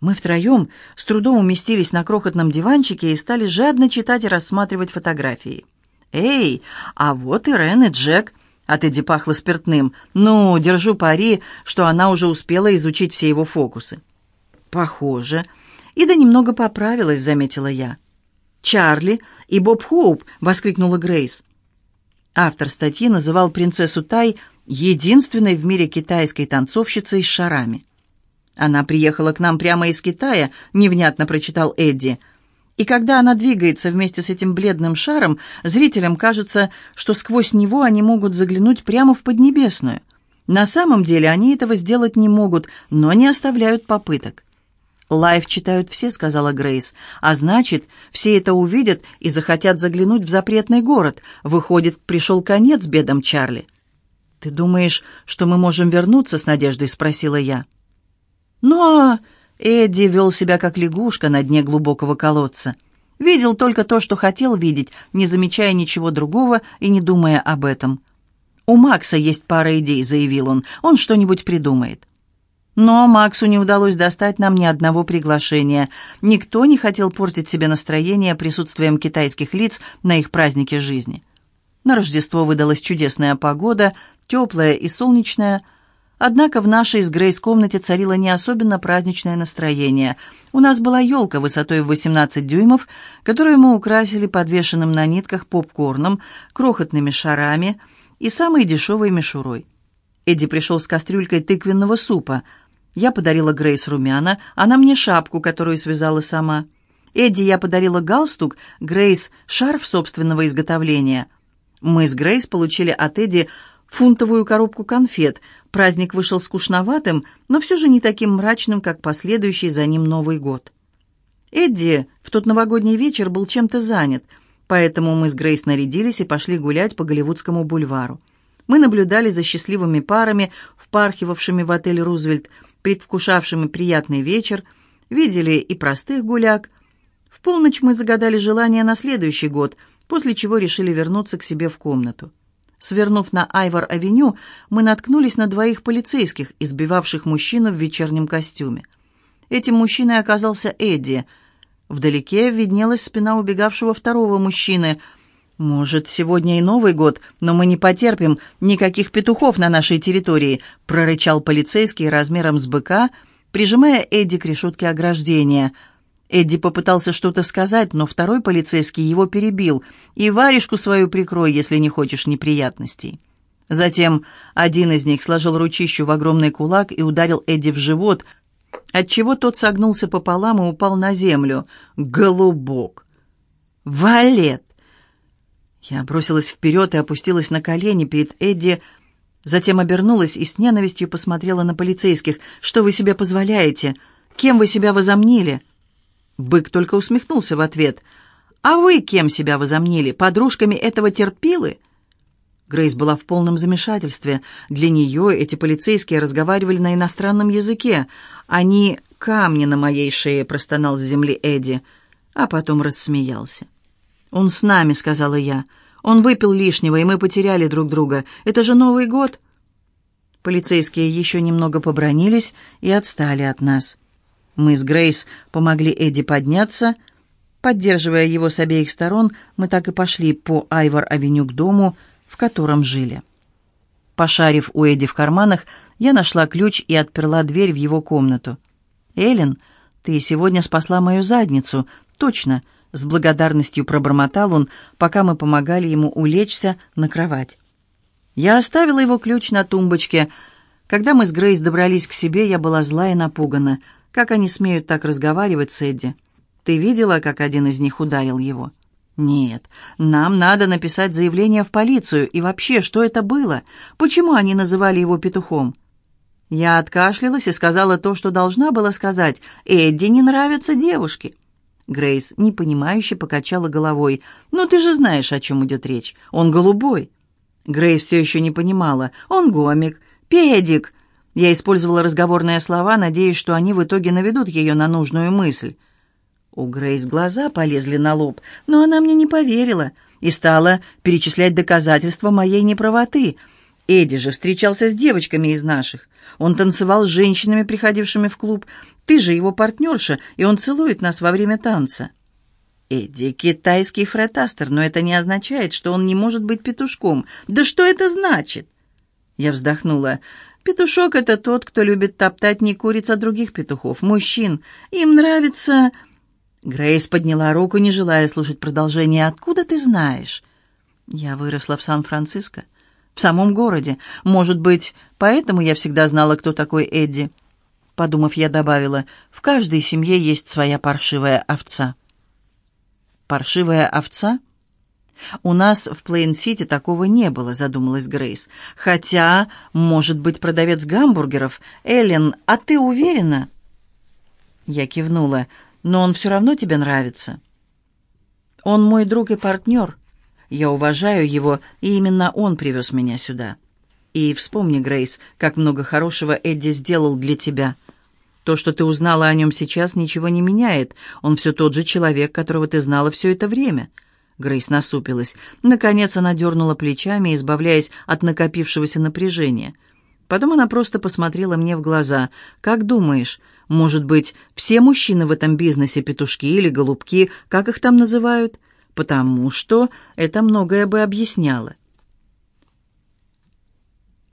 Мы втроем с трудом уместились на крохотном диванчике и стали жадно читать и рассматривать фотографии. «Эй, а вот и Рен и Джек!» От Эдди пахло спиртным. «Ну, держу пари, что она уже успела изучить все его фокусы». «Похоже. Ида немного поправилась», — заметила я. «Чарли и Боб Хоуп!» — воскликнула Грейс. Автор статьи называл принцессу Тай единственной в мире китайской танцовщицей с шарами. «Она приехала к нам прямо из Китая», — невнятно прочитал Эдди. «И когда она двигается вместе с этим бледным шаром, зрителям кажется, что сквозь него они могут заглянуть прямо в Поднебесную. На самом деле они этого сделать не могут, но не оставляют попыток. «Лайв читают все», — сказала Грейс. «А значит, все это увидят и захотят заглянуть в запретный город. Выходит, пришел конец бедам Чарли». «Ты думаешь, что мы можем вернуться?» — с надеждой спросила я. «Ну, а...» — Эдди вел себя как лягушка на дне глубокого колодца. Видел только то, что хотел видеть, не замечая ничего другого и не думая об этом. «У Макса есть пара идей», — заявил он. «Он что-нибудь придумает». Но Максу не удалось достать нам ни одного приглашения. Никто не хотел портить себе настроение присутствием китайских лиц на их празднике жизни. На Рождество выдалась чудесная погода, теплая и солнечная. Однако в нашей с Грейс комнате царило не особенно праздничное настроение. У нас была елка высотой в 18 дюймов, которую мы украсили подвешенным на нитках попкорном, крохотными шарами и самой дешевой мишурой. Эдди пришел с кастрюлькой тыквенного супа – я подарила Грейс румяна, она мне шапку, которую связала сама. Эдди я подарила галстук, Грейс — шарф собственного изготовления. Мы с Грейс получили от Эдди фунтовую коробку конфет. Праздник вышел скучноватым, но все же не таким мрачным, как последующий за ним Новый год. Эдди в тот новогодний вечер был чем-то занят, поэтому мы с Грейс нарядились и пошли гулять по Голливудскому бульвару. Мы наблюдали за счастливыми парами, впархивавшими в отель «Рузвельт», предвкушавшими приятный вечер, видели и простых гуляк. В полночь мы загадали желание на следующий год, после чего решили вернуться к себе в комнату. Свернув на Айвор-авеню, мы наткнулись на двоих полицейских, избивавших мужчину в вечернем костюме. Этим мужчиной оказался Эдди. Вдалеке виднелась спина убегавшего второго мужчины – «Может, сегодня и Новый год, но мы не потерпим никаких петухов на нашей территории», прорычал полицейский размером с быка, прижимая Эдди к решетке ограждения. Эдди попытался что-то сказать, но второй полицейский его перебил. «И варежку свою прикрой, если не хочешь неприятностей». Затем один из них сложил ручищу в огромный кулак и ударил Эдди в живот, отчего тот согнулся пополам и упал на землю. «Голубок!» «Валет!» Я бросилась вперед и опустилась на колени перед Эдди, затем обернулась и с ненавистью посмотрела на полицейских. «Что вы себе позволяете? Кем вы себя возомнили?» Бык только усмехнулся в ответ. «А вы кем себя возомнили? Подружками этого терпилы?» Грейс была в полном замешательстве. Для нее эти полицейские разговаривали на иностранном языке. «Они камни на моей шее», — простонал с земли Эдди, а потом рассмеялся. «Он с нами», — сказала я. «Он выпил лишнего, и мы потеряли друг друга. Это же Новый год». Полицейские еще немного побронились и отстали от нас. Мы с Грейс помогли Эдди подняться. Поддерживая его с обеих сторон, мы так и пошли по Айвор-авеню к дому, в котором жили. Пошарив у Эдди в карманах, я нашла ключ и отперла дверь в его комнату. «Эллен, ты сегодня спасла мою задницу. Точно!» С благодарностью пробормотал он, пока мы помогали ему улечься на кровать. Я оставила его ключ на тумбочке. Когда мы с Грейс добрались к себе, я была зла и напугана. Как они смеют так разговаривать с Эдди? Ты видела, как один из них ударил его? Нет, нам надо написать заявление в полицию. И вообще, что это было? Почему они называли его петухом? Я откашлялась и сказала то, что должна была сказать. Эдди не нравятся девушки. Грейс непонимающе покачала головой. «Но ты же знаешь, о чем идет речь. Он голубой». Грейс все еще не понимала. «Он гомик. Педик». Я использовала разговорные слова, надеясь, что они в итоге наведут ее на нужную мысль. У Грейс глаза полезли на лоб, но она мне не поверила и стала перечислять доказательства моей неправоты. Эдди же встречался с девочками из наших. Он танцевал с женщинами, приходившими в клуб, Ты же его партнерша, и он целует нас во время танца». Эдди — китайский Фред Астер, но это не означает, что он не может быть петушком. Да что это значит? Я вздохнула. Петушок — это тот, кто любит топтать не куриц, а других петухов, мужчин. Им нравится... Грейс подняла руку, не желая слушать продолжение. «Откуда ты знаешь?» «Я выросла в Сан-Франциско, в самом городе. Может быть, поэтому я всегда знала, кто такой Эдди?» Подумав, я добавила, «В каждой семье есть своя паршивая овца». «Паршивая овца?» «У нас в Плейн-Сити такого не было», — задумалась Грейс. «Хотя, может быть, продавец гамбургеров. Эллен, а ты уверена?» Я кивнула. «Но он все равно тебе нравится?» «Он мой друг и партнер. Я уважаю его, и именно он привез меня сюда. И вспомни, Грейс, как много хорошего Эдди сделал для тебя». То, что ты узнала о нем сейчас, ничего не меняет. Он все тот же человек, которого ты знала все это время». Грейс насупилась. Наконец она дернула плечами, избавляясь от накопившегося напряжения. Потом она просто посмотрела мне в глаза. «Как думаешь, может быть, все мужчины в этом бизнесе петушки или голубки, как их там называют? Потому что это многое бы объясняло.